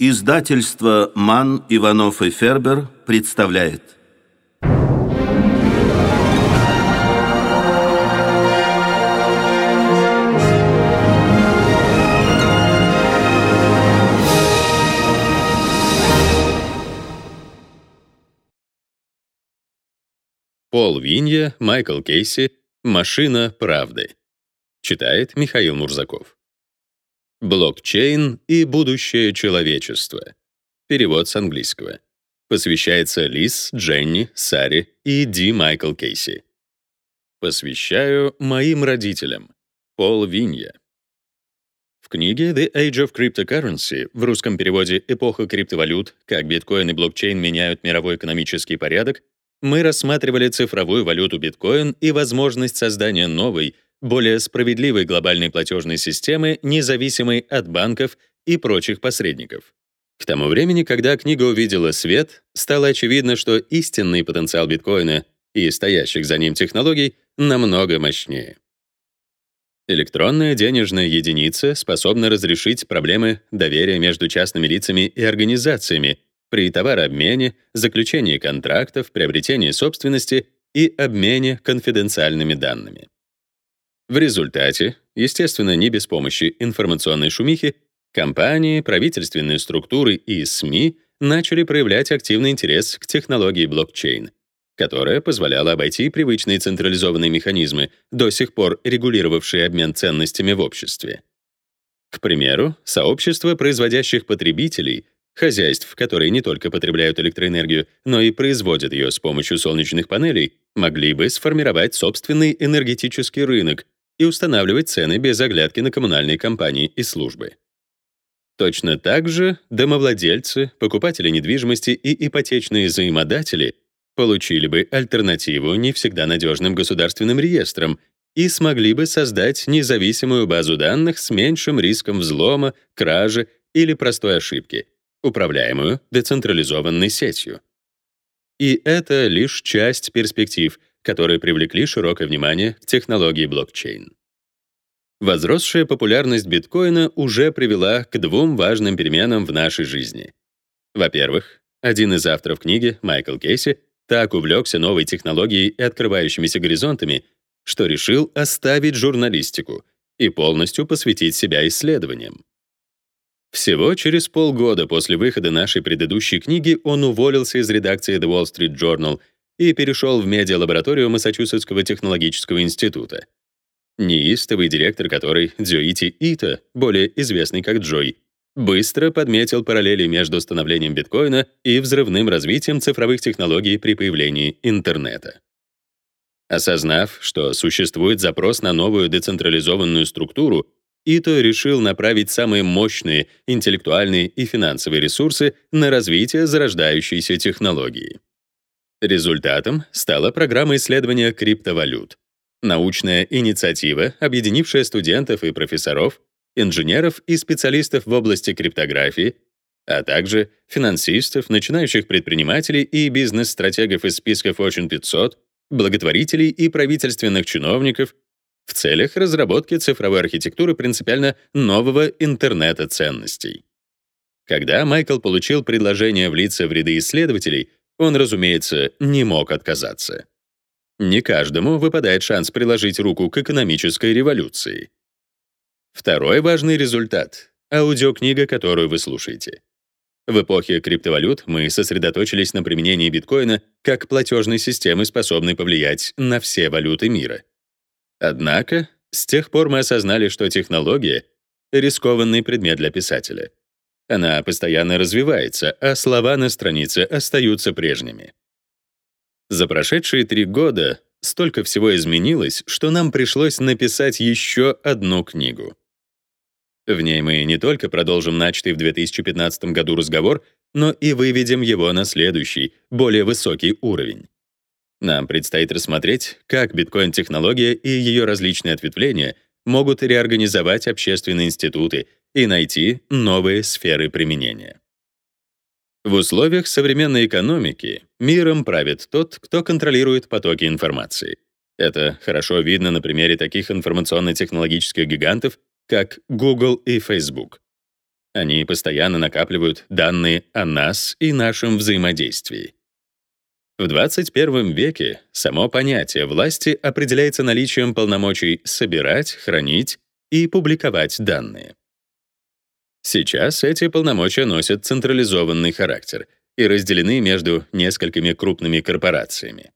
Издательство «Ман, Иванов и Фербер» представляет. Пол Винья, Майкл Кейси, «Машина правды». Читает Михаил Мурзаков. Блокчейн и будущее человечества. Перевод с английского. Посвящается Лиз, Дженни, Саре и Ди Майкл Кейси. Посвящаю моим родителям. Пол Винья. В книге The Age of Cryptocurrency в русском переводе «Эпоха криптовалют. Как биткоин и блокчейн меняют мировой экономический порядок» мы рассматривали цифровую валюту биткоин и возможность создания новой, более справедливой глобальной платежной системы, независимой от банков и прочих посредников. К тому времени, когда книга увидела свет, стало очевидно, что истинный потенциал биткоина и стоящих за ним технологий намного мощнее. Электронная денежная единица способна разрешить проблемы доверия между частными лицами и организациями при товарообмене, заключении контрактов, приобретении собственности и обмене конфиденциальными данными. В результате, естественно, не без помощи информационной шумихи, компании, правительственные структуры и СМИ начали проявлять активный интерес к технологии блокчейн, которая позволяла обойти привычные централизованные механизмы, до сих пор регулировавшие обмен ценностями в обществе. К примеру, сообщество производящих потребителей, хозяйств, которые не только потребляют электроэнергию, но и производят ее с помощью солнечных панелей, могли бы сформировать собственный энергетический рынок, и устанавливать цены без оглядки на коммунальные компании и службы. Точно так же домовладельцы, покупатели недвижимости и ипотечные взаимодатели получили бы альтернативу не всегда надежным государственным реестрам и смогли бы создать независимую базу данных с меньшим риском взлома, кражи или простой ошибки, управляемую децентрализованной сетью. И это лишь часть перспектив — которые привлекли широкое внимание к технологии блокчейн. Возросшая популярность биткоина уже привела к двум важным переменам в нашей жизни. Во-первых, один из авторов книги, Майкл Кейси, так увлекся новой технологией и открывающимися горизонтами, что решил оставить журналистику и полностью посвятить себя исследованиям. Всего через полгода после выхода нашей предыдущей книги он уволился из редакции The Wall Street Journal и перешел в медиалабораторию Массачусетского технологического института. Неистовый директор которой, Дзюити Ита, более известный как Джой, быстро подметил параллели между становлением биткоина и взрывным развитием цифровых технологий при появлении интернета. Осознав, что существует запрос на новую децентрализованную структуру, Ито решил направить самые мощные интеллектуальные и финансовые ресурсы на развитие зарождающейся технологии. Результатом стала программа исследования криптовалют. Научная инициатива, объединившая студентов и профессоров, инженеров и специалистов в области криптографии, а также финансистов, начинающих предпринимателей и бизнес-стратегов из списка Fortune 500, благотворителей и правительственных чиновников в целях разработки цифровой архитектуры принципиально нового интернета ценностей. Когда Майкл получил предложение влиться в ряды исследователей, он, разумеется, не мог отказаться. Не каждому выпадает шанс приложить руку к экономической революции. Второй важный результат — аудиокнига, которую вы слушаете. В эпохе криптовалют мы сосредоточились на применении биткоина как платежной системы, способной повлиять на все валюты мира. Однако, с тех пор мы осознали, что технология — рискованный предмет для писателя — она постоянно развивается, а слова на странице остаются прежними. За прошедшие три года столько всего изменилось, что нам пришлось написать еще одну книгу. В ней мы не только продолжим начатый в 2015 году разговор, но и выведем его на следующий, более высокий уровень. Нам предстоит рассмотреть, как биткоин-технология и ее различные ответвления могут реорганизовать общественные институты и найти новые сферы применения. В условиях современной экономики миром правит тот, кто контролирует потоки информации. Это хорошо видно на примере таких информационно-технологических гигантов, как Google и Facebook. Они постоянно накапливают данные о нас и нашем взаимодействии. В 21 веке само понятие власти определяется наличием полномочий собирать, хранить и публиковать данные. Сейчас эти полномочия носят централизованный характер и разделены между несколькими крупными корпорациями.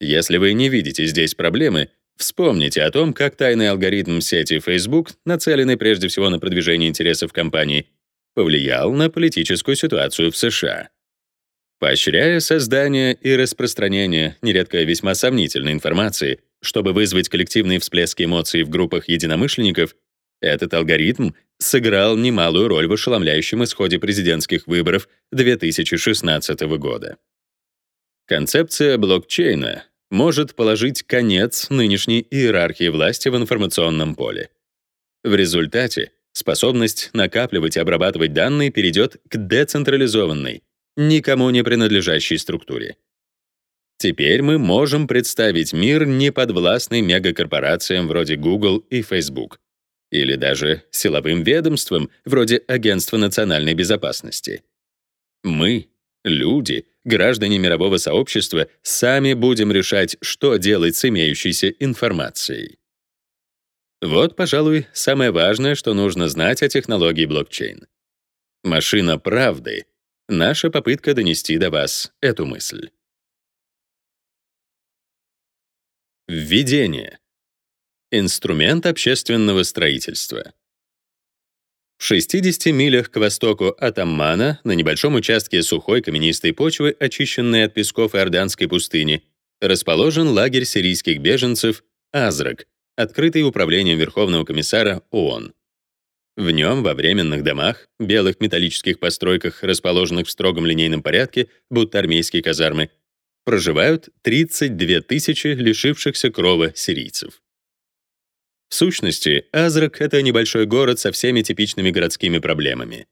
Если вы не видите здесь проблемы, вспомните о том, как тайный алгоритм сети Facebook, нацеленный прежде всего на продвижение интересов компании, повлиял на политическую ситуацию в США. Поощряя создание и распространение нередко весьма сомнительной информации, чтобы вызвать коллективные всплески эмоций в группах единомышленников, этот алгоритм сыграл немалую роль в ошеломляющем исходе президентских выборов 2016 года. Концепция блокчейна может положить конец нынешней иерархии власти в информационном поле. В результате способность накапливать и обрабатывать данные перейдет к децентрализованной, никому не принадлежащей структуре. Теперь мы можем представить мир неподвластный мегакорпорациям вроде Google и Facebook, или даже силовым ведомствам вроде Агентства национальной безопасности. Мы, люди, граждане мирового сообщества, сами будем решать, что делать с имеющейся информацией. Вот, пожалуй, самое важное, что нужно знать о технологии блокчейн. Машина правды — наша попытка донести до вас эту мысль. Введение. Инструмент общественного строительства. В 60 милях к востоку от Аммана, на небольшом участке сухой каменистой почвы, очищенной от песков Иорданской пустыни, расположен лагерь сирийских беженцев Азрак, открытый управлением Верховного комиссара ООН. В нем во временных домах, белых металлических постройках, расположенных в строгом линейном порядке, будто армейские казармы, проживают 32 тысячи лишившихся крова сирийцев. В сущности, Азрак — это небольшой город со всеми типичными городскими проблемами.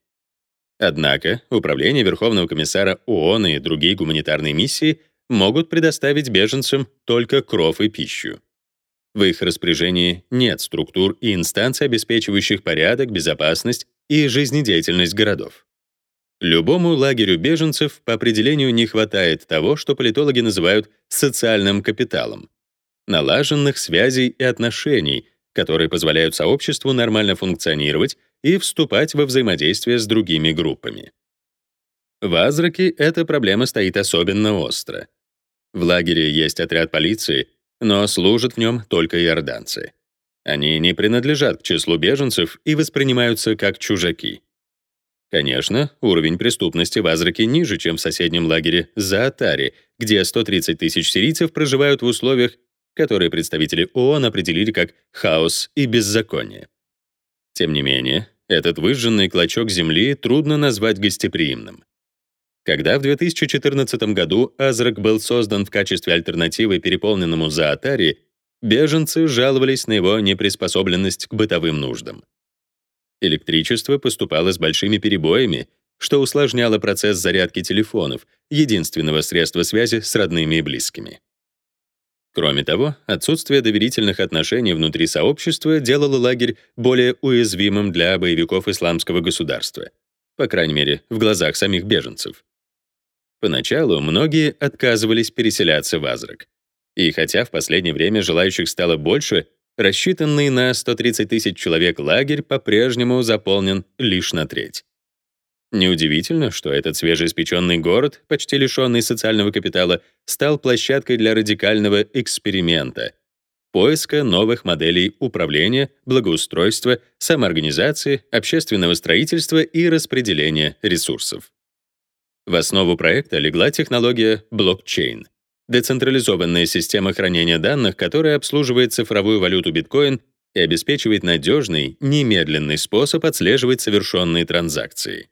Однако Управление Верховного комиссара ООН и другие гуманитарные миссии могут предоставить беженцам только кров и пищу. В их распоряжении нет структур и инстанций, обеспечивающих порядок, безопасность и жизнедеятельность городов. Любому лагерю беженцев по определению не хватает того, что политологи называют социальным капиталом — налаженных связей и отношений — которые позволяют сообществу нормально функционировать и вступать во взаимодействие с другими группами. В Азраке эта проблема стоит особенно остро. В лагере есть отряд полиции, но служат в нем только иорданцы. Они не принадлежат к числу беженцев и воспринимаются как чужаки. Конечно, уровень преступности в Азраке ниже, чем в соседнем лагере Заатари, где 130 тысяч сирийцев проживают в условиях, которые представители ООН определили как хаос и беззаконие. Тем не менее, этот выжженный клочок земли трудно назвать гостеприимным. Когда в 2014 году Азрак был создан в качестве альтернативы переполненному Заатари, беженцы жаловались на его неприспособленность к бытовым нуждам. Электричество поступало с большими перебоями, что усложняло процесс зарядки телефонов, единственного средства связи с родными и близкими. Кроме того, отсутствие доверительных отношений внутри сообщества делало лагерь более уязвимым для боевиков исламского государства, по крайней мере, в глазах самих беженцев. Поначалу многие отказывались переселяться в Азрак. И хотя в последнее время желающих стало больше, рассчитанный на 130 тысяч человек лагерь по-прежнему заполнен лишь на треть. Неудивительно, что этот свежеиспеченный город, почти лишенный социального капитала, стал площадкой для радикального эксперимента — поиска новых моделей управления, благоустройства, самоорганизации, общественного строительства и распределения ресурсов. В основу проекта легла технология блокчейн — децентрализованная система хранения данных, которая обслуживает цифровую валюту биткоин и обеспечивает надежный, немедленный способ отслеживать совершенные транзакции.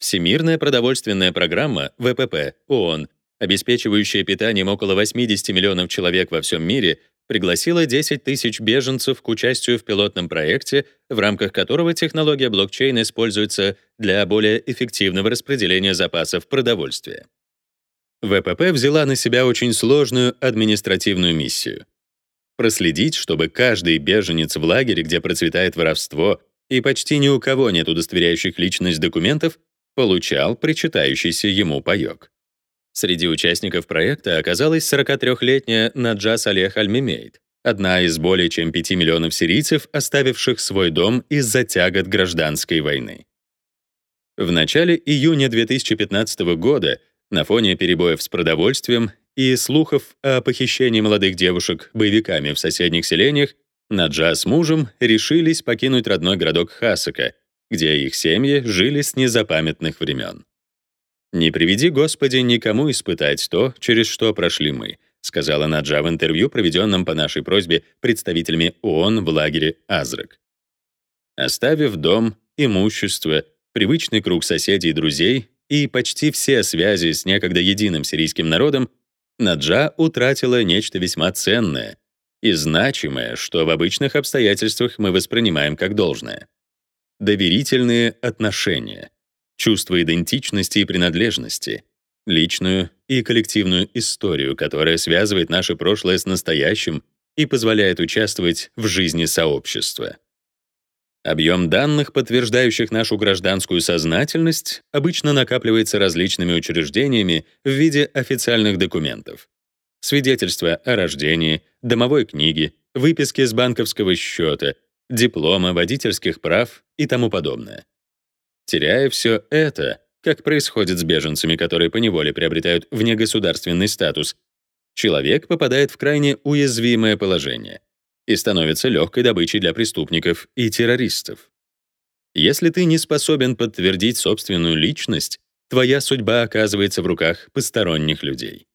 Всемирная продовольственная программа ВПП ООН, обеспечивающая питанием около 80 миллионов человек во всем мире, пригласила 10 тысяч беженцев к участию в пилотном проекте, в рамках которого технология блокчейн используется для более эффективного распределения запасов продовольствия. ВПП взяла на себя очень сложную административную миссию — проследить, чтобы каждый беженец в лагере, где процветает воровство, и почти ни у кого нет удостоверяющих личность документов, получал причитающийся ему паёк. Среди участников проекта оказалась 43-летняя Наджас Алех Альмимейд, одна из более чем 5 миллионов сирийцев, оставивших свой дом из-за тягот гражданской войны. В начале июня 2015 года на фоне перебоев с продовольствием и слухов о похищении молодых девушек боевиками в соседних селениях Наджа с мужем решились покинуть родной городок Хасака, где их семьи жили с незапамятных времен. «Не приведи, Господи, никому испытать то, через что прошли мы», сказала Наджа в интервью, проведенном по нашей просьбе представителями ООН в лагере Азрак. Оставив дом, имущество, привычный круг соседей и друзей и почти все связи с некогда единым сирийским народом, Наджа утратила нечто весьма ценное и значимое, что в обычных обстоятельствах мы воспринимаем как должное. Доверительные отношения, чувство идентичности и принадлежности, личную и коллективную историю, которая связывает наше прошлое с настоящим и позволяет участвовать в жизни сообщества. Объем данных, подтверждающих нашу гражданскую сознательность, обычно накапливается различными учреждениями в виде официальных документов. Свидетельства о рождении, домовой книги, выписки с банковского счета, диплома, водительских прав и тому подобное. Теряя все это, как происходит с беженцами, которые поневоле приобретают внегосударственный статус, человек попадает в крайне уязвимое положение — и становится легкой добычей для преступников и террористов. Если ты не способен подтвердить собственную личность, твоя судьба оказывается в руках посторонних людей.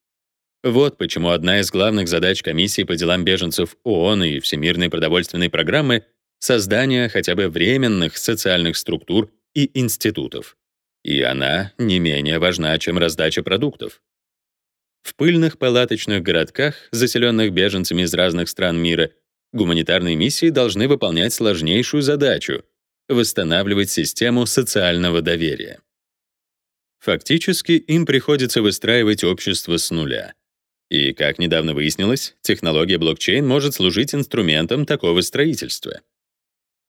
Вот почему одна из главных задач Комиссии по делам беженцев ООН и Всемирной продовольственной программы — создание хотя бы временных социальных структур и институтов. И она не менее важна, чем раздача продуктов. В пыльных палаточных городках, заселенных беженцами из разных стран мира, гуманитарные миссии должны выполнять сложнейшую задачу — восстанавливать систему социального доверия. Фактически им приходится выстраивать общество с нуля. И, как недавно выяснилось, технология блокчейн может служить инструментом такого строительства.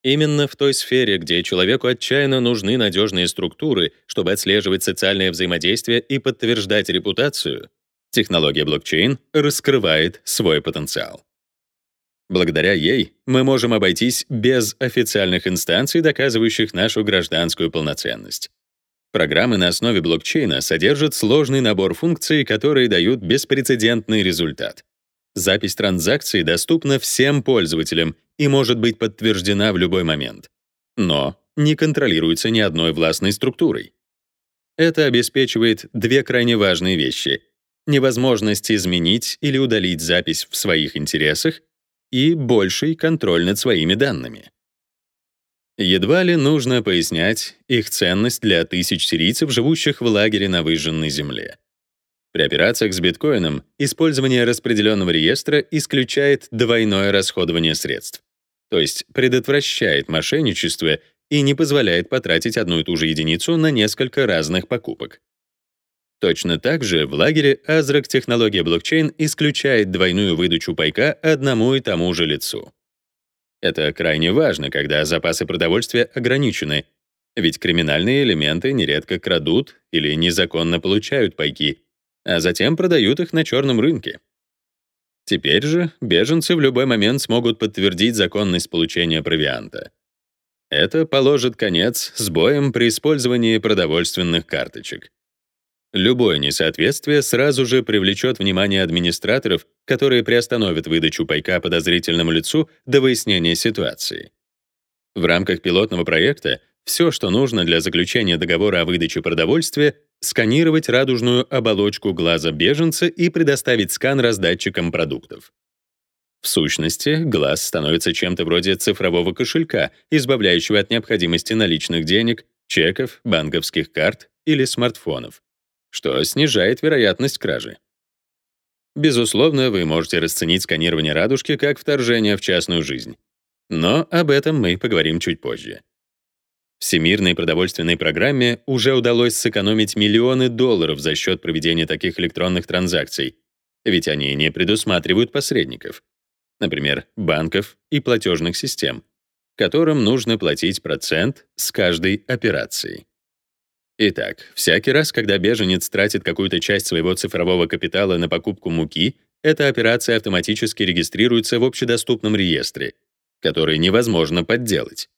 Именно в той сфере, где человеку отчаянно нужны надежные структуры, чтобы отслеживать социальное взаимодействие и подтверждать репутацию, технология блокчейн раскрывает свой потенциал. Благодаря ей мы можем обойтись без официальных инстанций, доказывающих нашу гражданскую полноценность. Программы на основе блокчейна содержат сложный набор функций, которые дают беспрецедентный результат. Запись транзакций доступна всем пользователям и может быть подтверждена в любой момент. Но не контролируется ни одной властной структурой. Это обеспечивает две крайне важные вещи — невозможность изменить или удалить запись в своих интересах и больший контроль над своими данными. Едва ли нужно пояснять их ценность для тысяч сирийцев, живущих в лагере на выжженной земле. При операциях с биткоином использование распределенного реестра исключает двойное расходование средств, то есть предотвращает мошенничество и не позволяет потратить одну и ту же единицу на несколько разных покупок. Точно так же в лагере Азрак технология блокчейн исключает двойную выдачу пайка одному и тому же лицу. Это крайне важно, когда запасы продовольствия ограничены, ведь криминальные элементы нередко крадут или незаконно получают пайки, а затем продают их на черном рынке. Теперь же беженцы в любой момент смогут подтвердить законность получения провианта. Это положит конец сбоям при использовании продовольственных карточек. Любое несоответствие сразу же привлечет внимание администраторов, которые приостановят выдачу пайка подозрительному лицу до выяснения ситуации. В рамках пилотного проекта все, что нужно для заключения договора о выдаче продовольствия, сканировать радужную оболочку глаза беженца и предоставить скан раздатчикам продуктов. В сущности, глаз становится чем-то вроде цифрового кошелька, избавляющего от необходимости наличных денег, чеков, банковских карт или смартфонов что снижает вероятность кражи. Безусловно, вы можете расценить сканирование радужки как вторжение в частную жизнь. Но об этом мы поговорим чуть позже. Всемирной продовольственной программе уже удалось сэкономить миллионы долларов за счет проведения таких электронных транзакций, ведь они не предусматривают посредников, например, банков и платежных систем, которым нужно платить процент с каждой операции. Итак, всякий раз, когда беженец тратит какую-то часть своего цифрового капитала на покупку муки, эта операция автоматически регистрируется в общедоступном реестре, который невозможно подделать.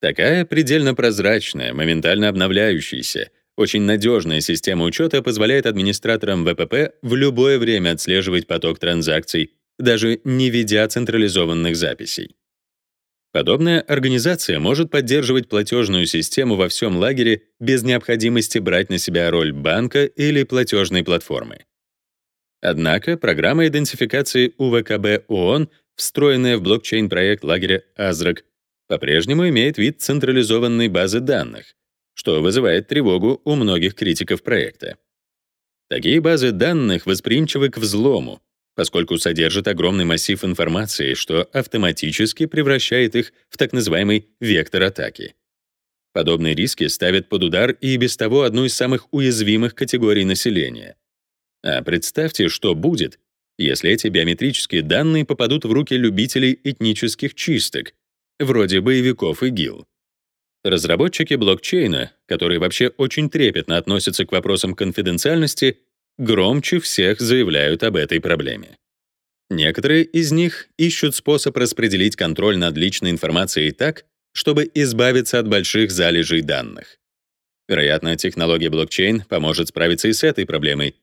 Такая предельно прозрачная, моментально обновляющаяся, очень надежная система учета позволяет администраторам ВПП в любое время отслеживать поток транзакций, даже не ведя централизованных записей. Подобная организация может поддерживать платежную систему во всем лагере без необходимости брать на себя роль банка или платежной платформы. Однако программа идентификации УВКБ ООН, встроенная в блокчейн-проект лагеря Азрак, по-прежнему имеет вид централизованной базы данных, что вызывает тревогу у многих критиков проекта. Такие базы данных восприимчивы к взлому, поскольку содержат огромный массив информации, что автоматически превращает их в так называемый вектор атаки. Подобные риски ставят под удар и без того одну из самых уязвимых категорий населения. А представьте, что будет, если эти биометрические данные попадут в руки любителей этнических чисток, вроде боевиков ИГИЛ. Разработчики блокчейна, которые вообще очень трепетно относятся к вопросам конфиденциальности, громче всех заявляют об этой проблеме. Некоторые из них ищут способ распределить контроль над личной информацией так, чтобы избавиться от больших залежей данных. Вероятно, технология блокчейн поможет справиться и с этой проблемой.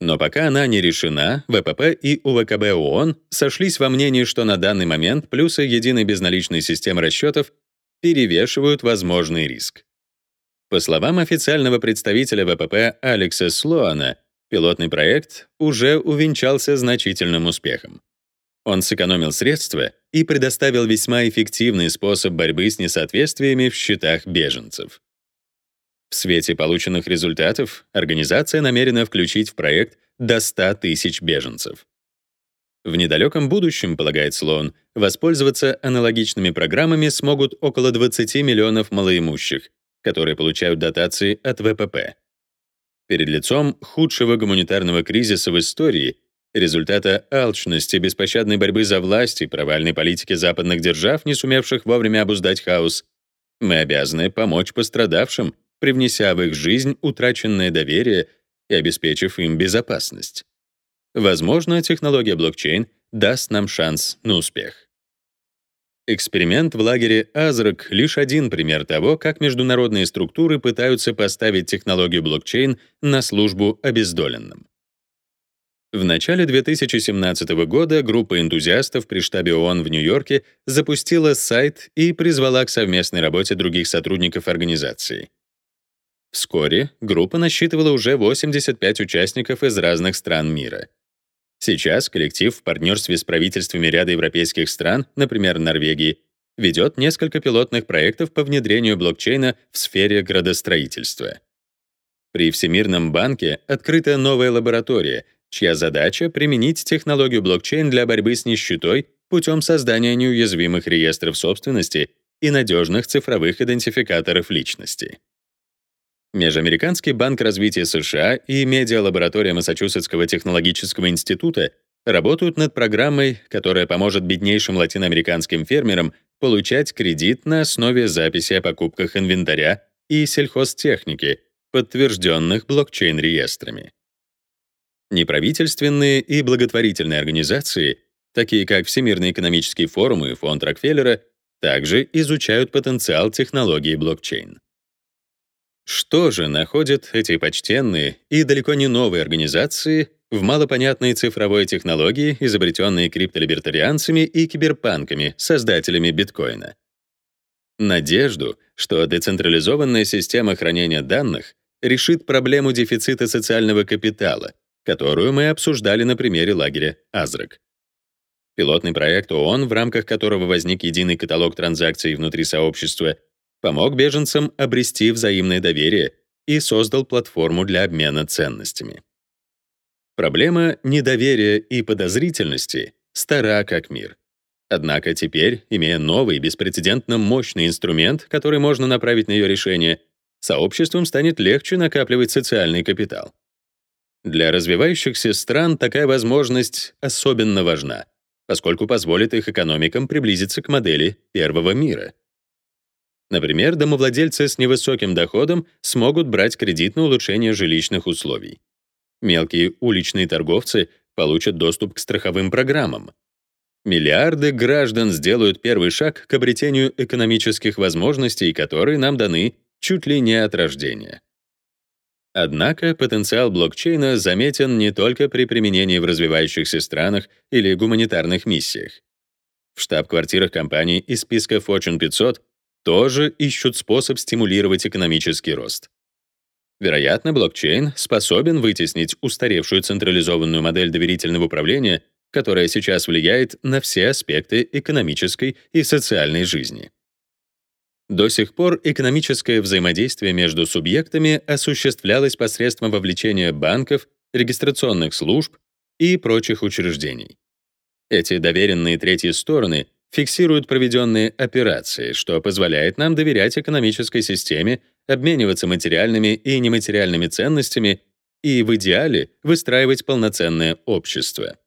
Но пока она не решена, ВПП и УВКБ ООН сошлись во мнении, что на данный момент плюсы единой безналичной системы расчетов перевешивают возможный риск. По словам официального представителя ВПП Алекса Слоана, пилотный проект уже увенчался значительным успехом. Он сэкономил средства и предоставил весьма эффективный способ борьбы с несоответствиями в счетах беженцев. В свете полученных результатов организация намерена включить в проект до 100 тысяч беженцев. В недалеком будущем, полагает Слоун, воспользоваться аналогичными программами смогут около 20 миллионов малоимущих, которые получают дотации от ВПП. Перед лицом худшего гуманитарного кризиса в истории, результата алчности, беспощадной борьбы за власть и провальной политики западных держав, не сумевших вовремя обуздать хаос, мы обязаны помочь пострадавшим, привнеся в их жизнь утраченное доверие и обеспечив им безопасность. Возможно, технология блокчейн даст нам шанс на успех. Эксперимент в лагере Азрак — лишь один пример того, как международные структуры пытаются поставить технологию блокчейн на службу обездоленным. В начале 2017 года группа энтузиастов при штабе ООН в Нью-Йорке запустила сайт и призвала к совместной работе других сотрудников организации. Вскоре группа насчитывала уже 85 участников из разных стран мира. Сейчас коллектив в партнерстве с правительствами ряда европейских стран, например, Норвегии, ведет несколько пилотных проектов по внедрению блокчейна в сфере градостроительства. При Всемирном банке открыта новая лаборатория, чья задача — применить технологию блокчейн для борьбы с нищетой путем создания неуязвимых реестров собственности и надежных цифровых идентификаторов личности. Межамериканский банк развития США и медиалаборатория Массачусетского технологического института работают над программой, которая поможет беднейшим латиноамериканским фермерам получать кредит на основе записи о покупках инвентаря и сельхозтехники, подтвержденных блокчейн-реестрами. Неправительственные и благотворительные организации, такие как Всемирный экономический форум и фонд Рокфеллера, также изучают потенциал технологии блокчейн. Что же находят эти почтенные и далеко не новые организации в малопонятной цифровой технологии, изобретенной криптолибертарианцами и киберпанками, создателями биткоина? Надежду, что децентрализованная система хранения данных решит проблему дефицита социального капитала, которую мы обсуждали на примере лагеря Азрак. Пилотный проект ООН, в рамках которого возник единый каталог транзакций внутри сообщества, помог беженцам обрести взаимное доверие и создал платформу для обмена ценностями. Проблема недоверия и подозрительности стара как мир. Однако теперь, имея новый, беспрецедентно мощный инструмент, который можно направить на ее решение, сообществам станет легче накапливать социальный капитал. Для развивающихся стран такая возможность особенно важна, поскольку позволит их экономикам приблизиться к модели первого мира. Например, домовладельцы с невысоким доходом смогут брать кредит на улучшение жилищных условий. Мелкие уличные торговцы получат доступ к страховым программам. Миллиарды граждан сделают первый шаг к обретению экономических возможностей, которые нам даны чуть ли не от рождения. Однако потенциал блокчейна заметен не только при применении в развивающихся странах или гуманитарных миссиях. В штаб-квартирах компаний из списка Fortune 500 тоже ищут способ стимулировать экономический рост. Вероятно, блокчейн способен вытеснить устаревшую централизованную модель доверительного управления, которая сейчас влияет на все аспекты экономической и социальной жизни. До сих пор экономическое взаимодействие между субъектами осуществлялось посредством вовлечения банков, регистрационных служб и прочих учреждений. Эти доверенные третьи стороны фиксируют проведенные операции, что позволяет нам доверять экономической системе, обмениваться материальными и нематериальными ценностями и в идеале выстраивать полноценное общество.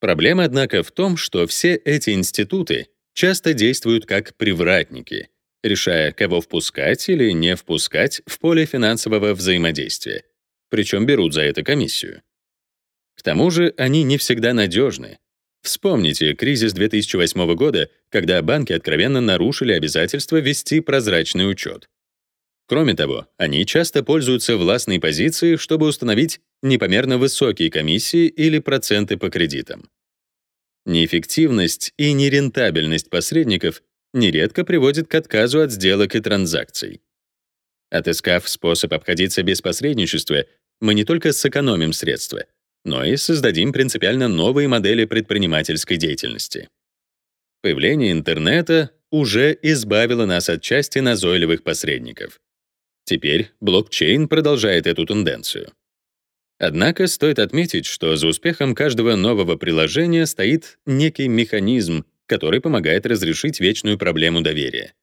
Проблема, однако, в том, что все эти институты часто действуют как привратники, решая, кого впускать или не впускать в поле финансового взаимодействия, причем берут за это комиссию. К тому же они не всегда надежны. Вспомните кризис 2008 года, когда банки откровенно нарушили обязательство вести прозрачный учет. Кроме того, они часто пользуются властной позицией, чтобы установить непомерно высокие комиссии или проценты по кредитам. Неэффективность и нерентабельность посредников нередко приводит к отказу от сделок и транзакций. Отыскав способ обходиться без посредничества, мы не только сэкономим средства, но и создадим принципиально новые модели предпринимательской деятельности. Появление интернета уже избавило нас от части назойливых посредников. Теперь блокчейн продолжает эту тенденцию. Однако стоит отметить, что за успехом каждого нового приложения стоит некий механизм, который помогает разрешить вечную проблему доверия.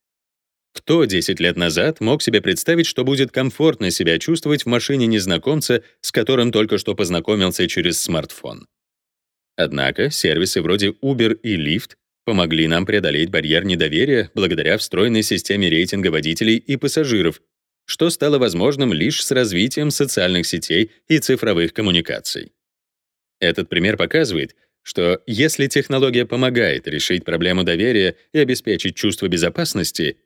Кто 10 лет назад мог себе представить, что будет комфортно себя чувствовать в машине незнакомца, с которым только что познакомился через смартфон? Однако сервисы вроде Uber и Lyft помогли нам преодолеть барьер недоверия благодаря встроенной системе рейтинга водителей и пассажиров, что стало возможным лишь с развитием социальных сетей и цифровых коммуникаций. Этот пример показывает, что если технология помогает решить проблему доверия и обеспечить чувство безопасности,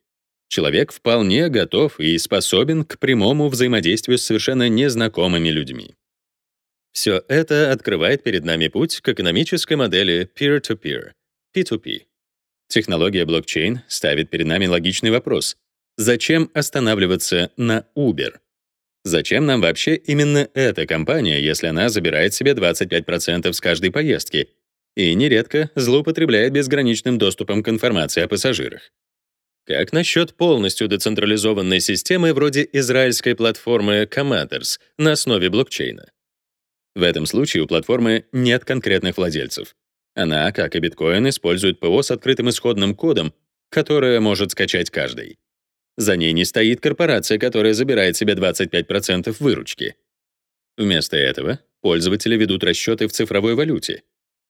человек вполне готов и способен к прямому взаимодействию с совершенно незнакомыми людьми. Все это открывает перед нами путь к экономической модели peer-to-peer, P2P. Технология блокчейн ставит перед нами логичный вопрос. Зачем останавливаться на Uber? Зачем нам вообще именно эта компания, если она забирает себе 25% с каждой поездки и нередко злоупотребляет безграничным доступом к информации о пассажирах? Как насчет полностью децентрализованной системы вроде израильской платформы Commanders на основе блокчейна? В этом случае у платформы нет конкретных владельцев. Она, как и биткоин, использует ПО с открытым исходным кодом, которое может скачать каждый. За ней не стоит корпорация, которая забирает себе 25% выручки. Вместо этого пользователи ведут расчеты в цифровой валюте.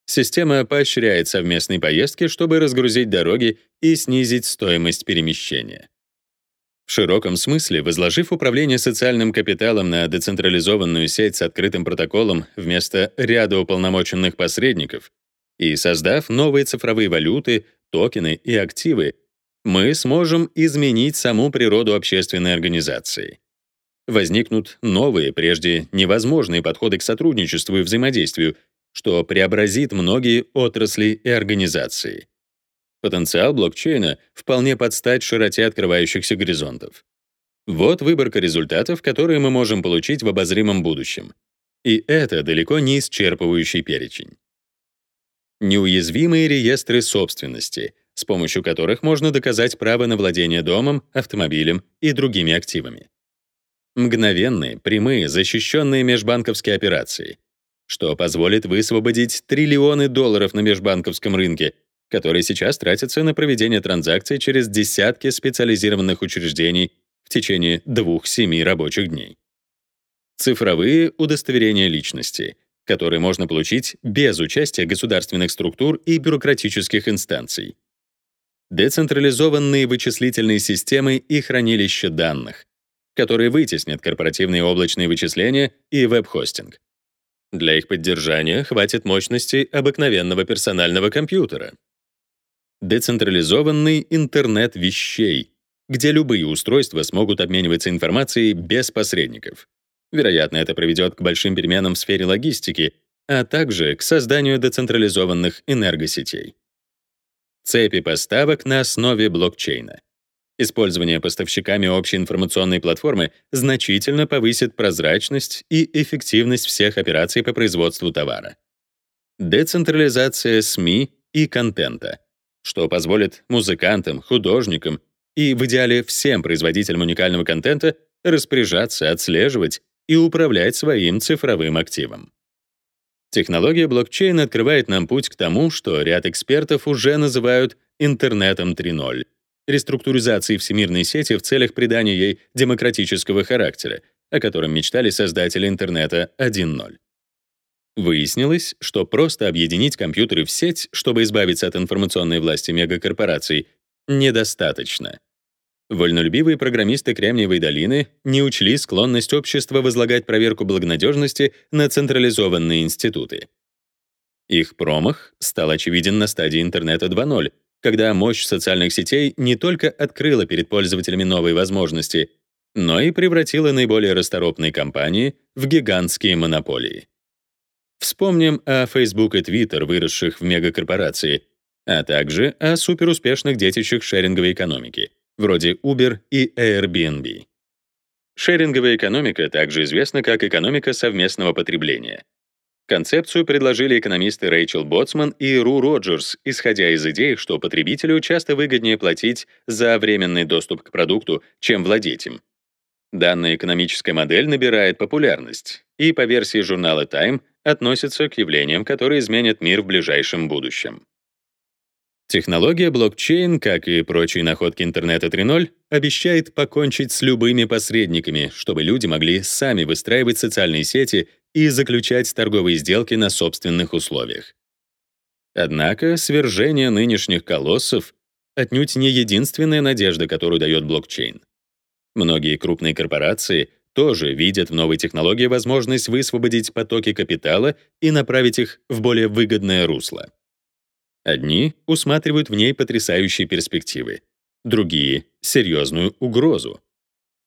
Система поощряет совместные поездки, чтобы разгрузить дороги и снизить стоимость перемещения. В широком смысле, возложив управление социальным капиталом на децентрализованную сеть с открытым протоколом вместо ряда уполномоченных посредников и создав новые цифровые валюты, токены и активы, мы сможем изменить саму природу общественной организации. Возникнут новые, прежде невозможные подходы к сотрудничеству и взаимодействию, что преобразит многие отрасли и организации. Потенциал блокчейна вполне подстать широте открывающихся горизонтов. Вот выборка результатов, которые мы можем получить в обозримом будущем. И это далеко не исчерпывающий перечень. Неуязвимые реестры собственности — с помощью которых можно доказать право на владение домом, автомобилем и другими активами. Мгновенные, прямые, защищенные межбанковские операции, что позволит высвободить триллионы долларов на межбанковском рынке, которые сейчас тратятся на проведение транзакций через десятки специализированных учреждений в течение двух-семи рабочих дней. Цифровые удостоверения личности, который можно получить без участия государственных структур и бюрократических инстанций. Децентрализованные вычислительные системы и хранилища данных, которые вытеснят корпоративные облачные вычисления и веб-хостинг. Для их поддержания хватит мощности обыкновенного персонального компьютера. Децентрализованный интернет вещей, где любые устройства смогут обмениваться информацией без посредников. Вероятно, это приведет к большим переменам в сфере логистики, а также к созданию децентрализованных энергосетей. Цепи поставок на основе блокчейна. Использование поставщиками общей информационной платформы значительно повысит прозрачность и эффективность всех операций по производству товара. Децентрализация СМИ и контента, что позволит музыкантам, художникам и в идеале всем производителям уникального контента распоряжаться, отслеживать и управлять своим цифровым активом. Технология блокчейн открывает нам путь к тому, что ряд экспертов уже называют интернетом 3.0, реструктуризацией всемирной сети в целях придания ей демократического характера, о котором мечтали создатели интернета 1.0. Выяснилось, что просто объединить компьютеры в сеть, чтобы избавиться от информационной власти мегакорпораций, недостаточно. Вольнолюбивые программисты Кремниевой долины не учли склонность общества возлагать проверку благонадежности на централизованные институты. Их промах стал очевиден на стадии интернета 2.0, когда мощь социальных сетей не только открыла перед пользователями новые возможности, но и превратила наиболее расторопные компании в гигантские монополии. Вспомним о Facebook и Twitter, выросших в мегакорпорации, а также о суперуспешных детищах шеринговой экономики — вроде Uber и Airbnb. Шеринговая экономика также известна как экономика совместного потребления. Концепцию предложили экономисты Рэйчел Боцман и Ру Роджерс, исходя из идеи, что потребителю часто выгоднее платить за временный доступ к продукту, чем владеть им. Данная экономическая модель набирает популярность и, по версии журнала Time, относится к явлениям, которые изменят мир в ближайшем будущем. Технология блокчейн, как и прочие находки интернета 3.0, обещает покончить с любыми посредниками, чтобы люди могли сами выстраивать социальные сети и заключать торговые сделки на собственных условиях. Однако свержение нынешних колоссов отнюдь не единственная надежда, которую дает блокчейн. Многие крупные корпорации тоже видят в новой технологии возможность высвободить потоки капитала и направить их в более выгодное русло. Одни усматривают в ней потрясающие перспективы, другие — серьезную угрозу.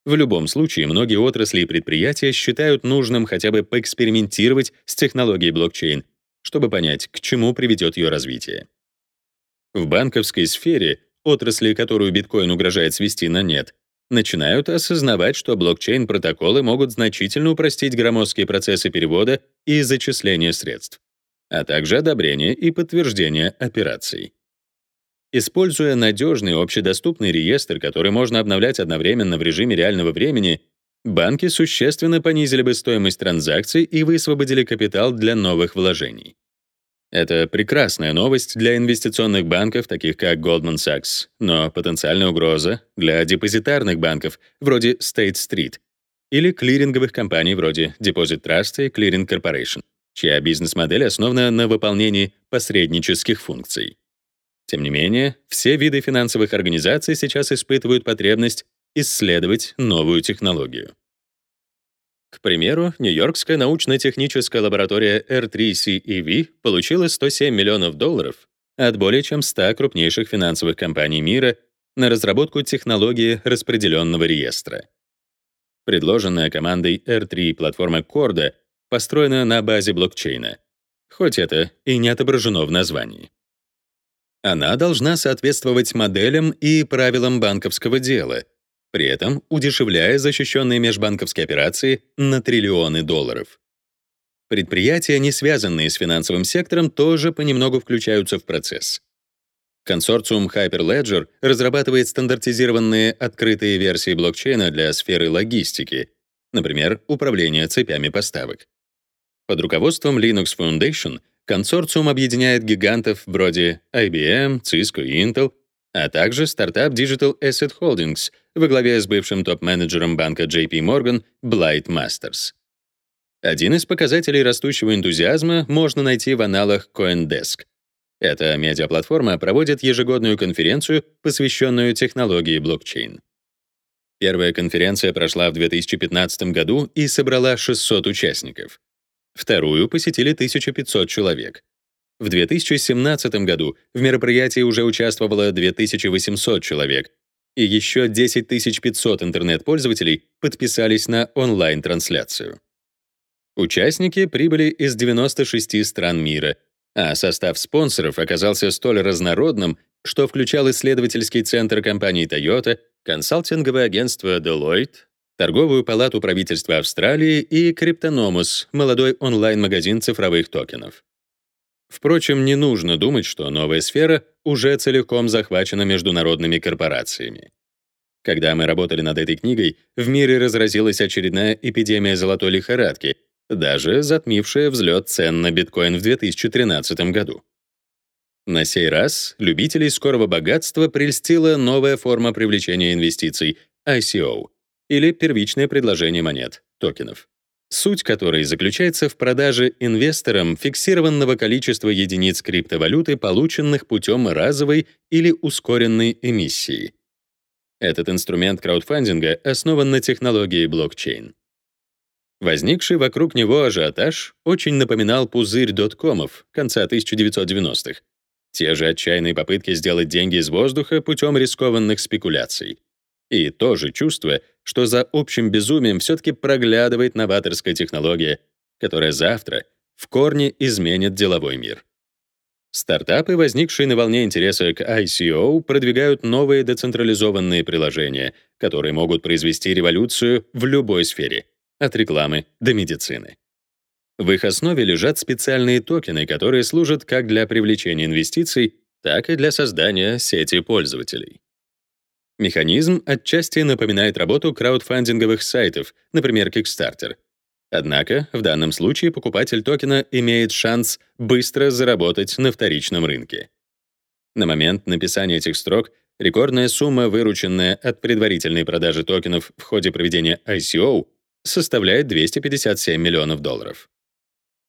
В любом случае, многие отрасли и предприятия считают нужным хотя бы поэкспериментировать с технологией блокчейн, чтобы понять, к чему приведет ее развитие. В банковской сфере, отрасли, которую биткоин угрожает свести на нет, начинают осознавать, что блокчейн-протоколы могут значительно упростить громоздкие процессы перевода и зачисления средств а также одобрение и подтверждение операций. Используя надежный общедоступный реестр, который можно обновлять одновременно в режиме реального времени, банки существенно понизили бы стоимость транзакций и высвободили капитал для новых вложений. Это прекрасная новость для инвестиционных банков, таких как Goldman Sachs, но потенциальная угроза для депозитарных банков вроде State Street или клиринговых компаний вроде Deposit Trust и Clearing Corporation чья бизнес-модель основана на выполнении посреднических функций. Тем не менее, все виды финансовых организаций сейчас испытывают потребность исследовать новую технологию. К примеру, Нью-Йоркская научно-техническая лаборатория R3CEV получила 107 миллионов долларов от более чем 100 крупнейших финансовых компаний мира на разработку технологии распределенного реестра. Предложенная командой R3 платформа Corda построена на базе блокчейна, хоть это и не отображено в названии. Она должна соответствовать моделям и правилам банковского дела, при этом удешевляя защищенные межбанковские операции на триллионы долларов. Предприятия, не связанные с финансовым сектором, тоже понемногу включаются в процесс. Консорциум Hyperledger разрабатывает стандартизированные открытые версии блокчейна для сферы логистики, например, управления цепями поставок. Под руководством Linux Foundation консорциум объединяет гигантов вроде IBM, Cisco и Intel, а также стартап Digital Asset Holdings во главе с бывшим топ-менеджером банка JP Morgan Blight Masters. Один из показателей растущего энтузиазма можно найти в аналах CoinDesk. Эта медиаплатформа проводит ежегодную конференцию, посвященную технологии блокчейн. Первая конференция прошла в 2015 году и собрала 600 участников. Вторую посетили 1500 человек. В 2017 году в мероприятии уже участвовало 2800 человек, и еще 10 500 интернет-пользователей подписались на онлайн-трансляцию. Участники прибыли из 96 стран мира, а состав спонсоров оказался столь разнородным, что включал исследовательский центр компании Toyota, консалтинговое агентство Deloitte, торговую палату правительства Австралии и Cryptonomus, молодой онлайн-магазин цифровых токенов. Впрочем, не нужно думать, что новая сфера уже целиком захвачена международными корпорациями. Когда мы работали над этой книгой, в мире разразилась очередная эпидемия золотой лихорадки, даже затмившая взлет цен на биткоин в 2013 году. На сей раз любителей скорого богатства прельстила новая форма привлечения инвестиций — ICO, или первичное предложение монет, токенов суть которой заключается в продаже инвесторам фиксированного количества единиц криптовалюты, полученных путем разовой или ускоренной эмиссии. Этот инструмент краудфандинга основан на технологии блокчейн. Возникший вокруг него ажиотаж очень напоминал пузырь доткомов конца 1990-х. Те же отчаянные попытки сделать деньги из воздуха путем рискованных спекуляций. И то же чувство, что за общим безумием все-таки проглядывает новаторская технология, которая завтра в корне изменит деловой мир. Стартапы, возникшие на волне интереса к ICO, продвигают новые децентрализованные приложения, которые могут произвести революцию в любой сфере, от рекламы до медицины. В их основе лежат специальные токены, которые служат как для привлечения инвестиций, так и для создания сети пользователей. Механизм отчасти напоминает работу краудфандинговых сайтов, например, Kickstarter. Однако в данном случае покупатель токена имеет шанс быстро заработать на вторичном рынке. На момент написания этих строк рекордная сумма, вырученная от предварительной продажи токенов в ходе проведения ICO, составляет 257 миллионов долларов.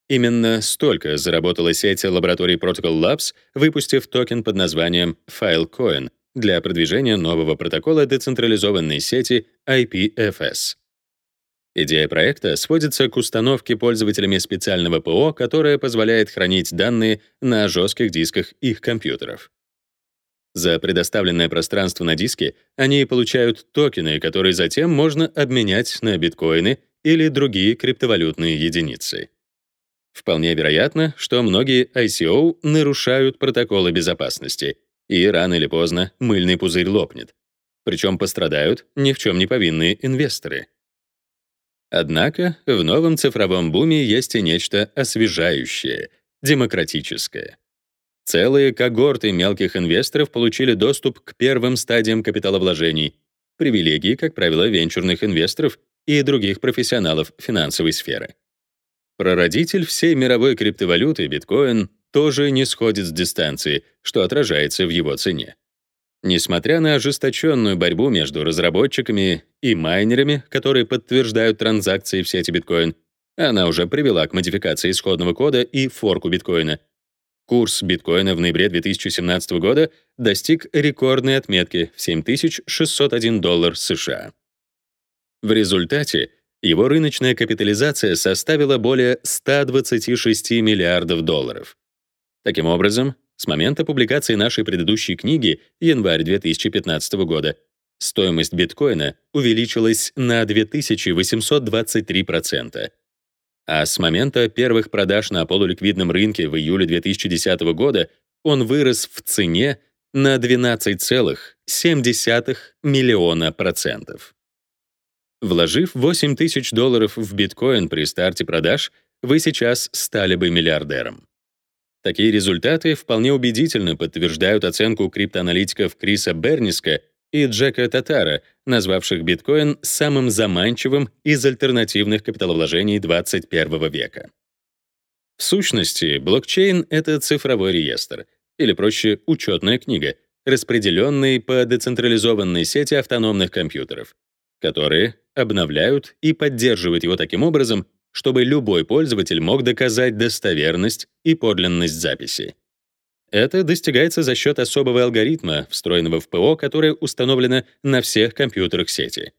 Именно столько заработала сеть лабораторий Protocol Labs, выпустив токен под названием Filecoin — для продвижения нового протокола децентрализованной сети IPFS. Идея проекта сводится к установке пользователями специального ПО, которое позволяет хранить данные на жестких дисках их компьютеров. За предоставленное пространство на диске они получают токены, которые затем можно обменять на биткоины или другие криптовалютные единицы. Вполне вероятно, что многие ICO нарушают протоколы безопасности — и рано или поздно мыльный пузырь лопнет. Причем пострадают ни в чем не повинные инвесторы. Однако в новом цифровом буме есть и нечто освежающее, демократическое. Целые когорты мелких инвесторов получили доступ к первым стадиям капиталовложений, привилегии, как правило, венчурных инвесторов и других профессионалов финансовой сферы. Прародитель всей мировой криптовалюты, биткоин, тоже не сходит с дистанции, что отражается в его цене. Несмотря на ожесточенную борьбу между разработчиками и майнерами, которые подтверждают транзакции в сети биткоин, она уже привела к модификации исходного кода и форку биткоина. Курс биткоина в ноябре 2017 года достиг рекордной отметки в 7601 доллар США. В результате его рыночная капитализация составила более 126 миллиардов долларов. Таким образом, с момента публикации нашей предыдущей книги, январь 2015 года, стоимость биткоина увеличилась на 2823%, а с момента первых продаж на полуликвидном рынке в июле 2010 года он вырос в цене на 12,7 миллиона процентов. Вложив 8 тысяч долларов в биткоин при старте продаж, вы сейчас стали бы миллиардером. Такие результаты вполне убедительно подтверждают оценку криптоаналитиков Криса Берниска и Джека Татара, назвавших биткоин самым заманчивым из альтернативных капиталовложений 21 века. В сущности, блокчейн — это цифровой реестр, или проще, учетная книга, распределенный по децентрализованной сети автономных компьютеров, которые обновляют и поддерживают его таким образом, чтобы любой пользователь мог доказать достоверность и подлинность записи. Это достигается за счет особого алгоритма, встроенного в ПО, которое установлено на всех компьютерах сети.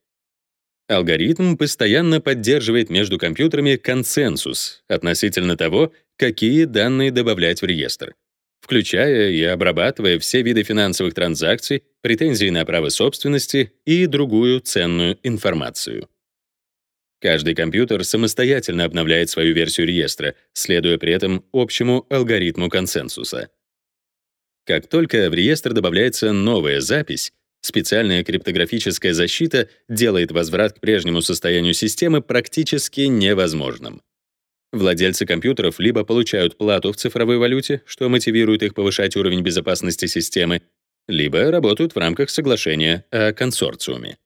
Алгоритм постоянно поддерживает между компьютерами консенсус относительно того, какие данные добавлять в реестр, включая и обрабатывая все виды финансовых транзакций, претензии на право собственности и другую ценную информацию. Каждый компьютер самостоятельно обновляет свою версию реестра, следуя при этом общему алгоритму консенсуса. Как только в реестр добавляется новая запись, специальная криптографическая защита делает возврат к прежнему состоянию системы практически невозможным. Владельцы компьютеров либо получают плату в цифровой валюте, что мотивирует их повышать уровень безопасности системы, либо работают в рамках соглашения о консорциуме.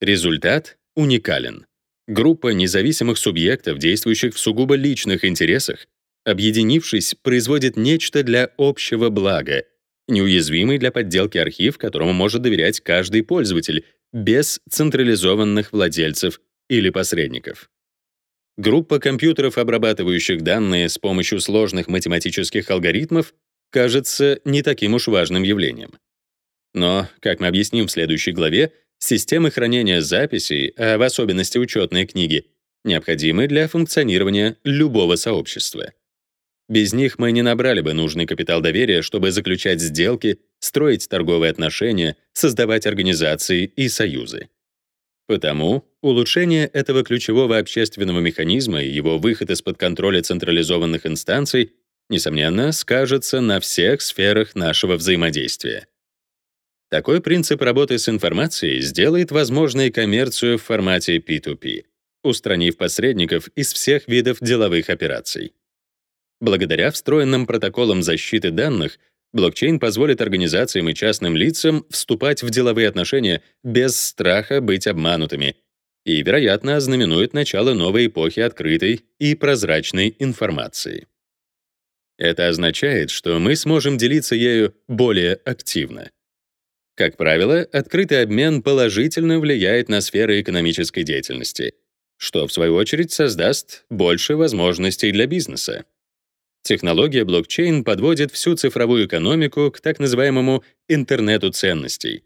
Результат уникален. Группа независимых субъектов, действующих в сугубо личных интересах, объединившись, производит нечто для общего блага, неуязвимый для подделки архив, которому может доверять каждый пользователь, без централизованных владельцев или посредников. Группа компьютеров, обрабатывающих данные с помощью сложных математических алгоритмов, кажется не таким уж важным явлением. Но, как мы объясним в следующей главе, Системы хранения записей, а в особенности учетные книги, необходимы для функционирования любого сообщества. Без них мы не набрали бы нужный капитал доверия, чтобы заключать сделки, строить торговые отношения, создавать организации и союзы. Потому улучшение этого ключевого общественного механизма и его выход из-под контроля централизованных инстанций, несомненно, скажется на всех сферах нашего взаимодействия. Такой принцип работы с информацией сделает возможной коммерцию в формате P2P, устранив посредников из всех видов деловых операций. Благодаря встроенным протоколам защиты данных, блокчейн позволит организациям и частным лицам вступать в деловые отношения без страха быть обманутыми и, вероятно, ознаменует начало новой эпохи открытой и прозрачной информации. Это означает, что мы сможем делиться ею более активно. Как правило, открытый обмен положительно влияет на сферы экономической деятельности, что, в свою очередь, создаст больше возможностей для бизнеса. Технология блокчейн подводит всю цифровую экономику к так называемому интернету ценностей,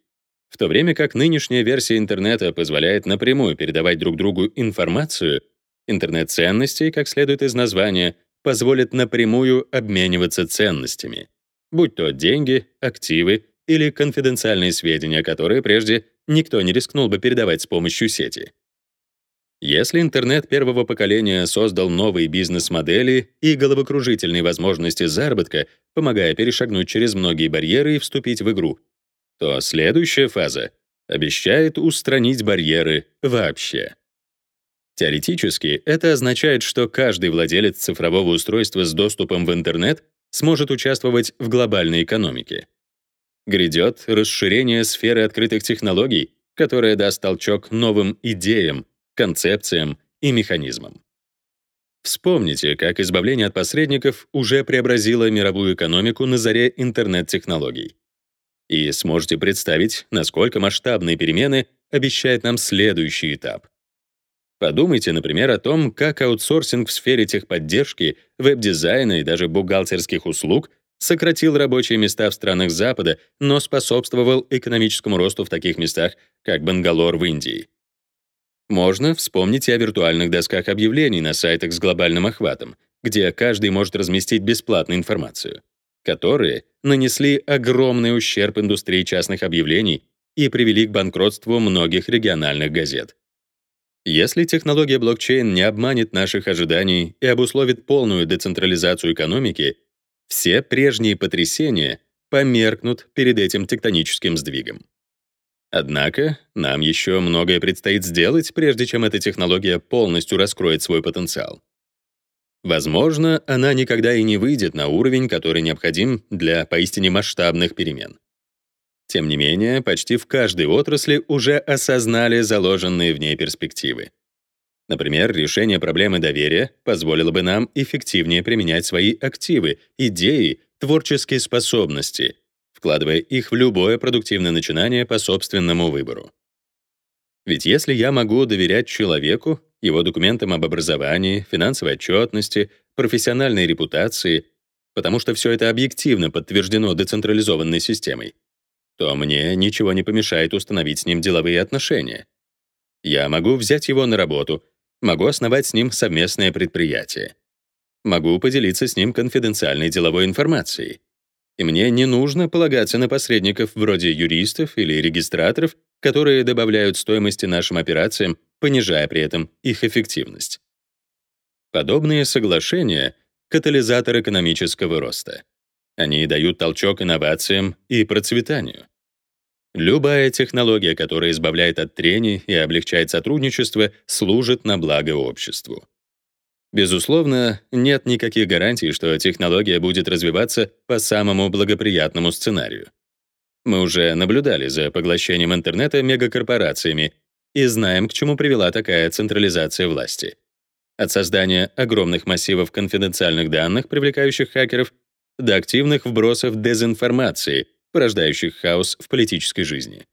в то время как нынешняя версия интернета позволяет напрямую передавать друг другу информацию, интернет ценностей, как следует из названия, позволит напрямую обмениваться ценностями, будь то деньги, активы или конфиденциальные сведения, которые прежде никто не рискнул бы передавать с помощью сети. Если интернет первого поколения создал новые бизнес-модели и головокружительные возможности заработка, помогая перешагнуть через многие барьеры и вступить в игру, то следующая фаза обещает устранить барьеры вообще. Теоретически, это означает, что каждый владелец цифрового устройства с доступом в интернет сможет участвовать в глобальной экономике. Грядет расширение сферы открытых технологий, которое даст толчок новым идеям, концепциям и механизмам. Вспомните, как избавление от посредников уже преобразило мировую экономику на заре интернет-технологий. И сможете представить, насколько масштабные перемены обещает нам следующий этап. Подумайте, например, о том, как аутсорсинг в сфере техподдержки, веб-дизайна и даже бухгалтерских услуг сократил рабочие места в странах Запада, но способствовал экономическому росту в таких местах, как Бангалор в Индии. Можно вспомнить и о виртуальных досках объявлений на сайтах с глобальным охватом, где каждый может разместить бесплатную информацию, которые нанесли огромный ущерб индустрии частных объявлений и привели к банкротству многих региональных газет. Если технология блокчейн не обманет наших ожиданий и обусловит полную децентрализацию экономики, все прежние потрясения померкнут перед этим тектоническим сдвигом. Однако нам еще многое предстоит сделать, прежде чем эта технология полностью раскроет свой потенциал. Возможно, она никогда и не выйдет на уровень, который необходим для поистине масштабных перемен. Тем не менее, почти в каждой отрасли уже осознали заложенные в ней перспективы. Например, решение проблемы доверия позволило бы нам эффективнее применять свои активы, идеи, творческие способности, вкладывая их в любое продуктивное начинание по собственному выбору. Ведь если я могу доверять человеку, его документам об образовании, финансовой отчетности, профессиональной репутации, потому что все это объективно подтверждено децентрализованной системой, то мне ничего не помешает установить с ним деловые отношения. Я могу взять его на работу, могу основать с ним совместное предприятие. Могу поделиться с ним конфиденциальной деловой информацией. И мне не нужно полагаться на посредников вроде юристов или регистраторов, которые добавляют стоимости нашим операциям, понижая при этом их эффективность. Подобные соглашения — катализатор экономического роста. Они дают толчок инновациям и процветанию. Любая технология, которая избавляет от трений и облегчает сотрудничество, служит на благо обществу. Безусловно, нет никаких гарантий, что технология будет развиваться по самому благоприятному сценарию. Мы уже наблюдали за поглощением интернета мегакорпорациями и знаем, к чему привела такая централизация власти. От создания огромных массивов конфиденциальных данных, привлекающих хакеров, до активных вбросов дезинформации, порождающих хаос в политической жизни.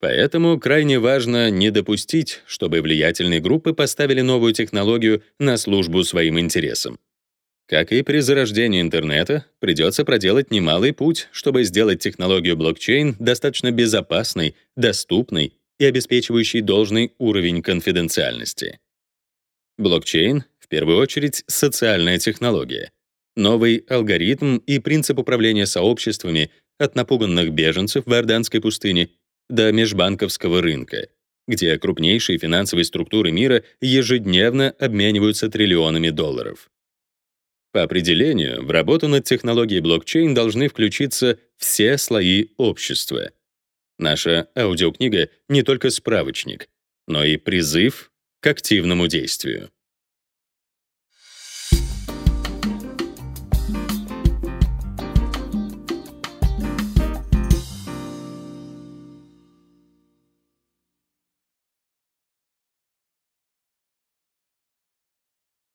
Поэтому крайне важно не допустить, чтобы влиятельные группы поставили новую технологию на службу своим интересам. Как и при зарождении интернета, придется проделать немалый путь, чтобы сделать технологию блокчейн достаточно безопасной, доступной и обеспечивающей должный уровень конфиденциальности. Блокчейн — в первую очередь социальная технология, новый алгоритм и принцип управления сообществами от напуганных беженцев в Иорданской пустыне до межбанковского рынка, где крупнейшие финансовые структуры мира ежедневно обмениваются триллионами долларов. По определению, в работу над технологией блокчейн должны включиться все слои общества. Наша аудиокнига не только справочник, но и призыв к активному действию.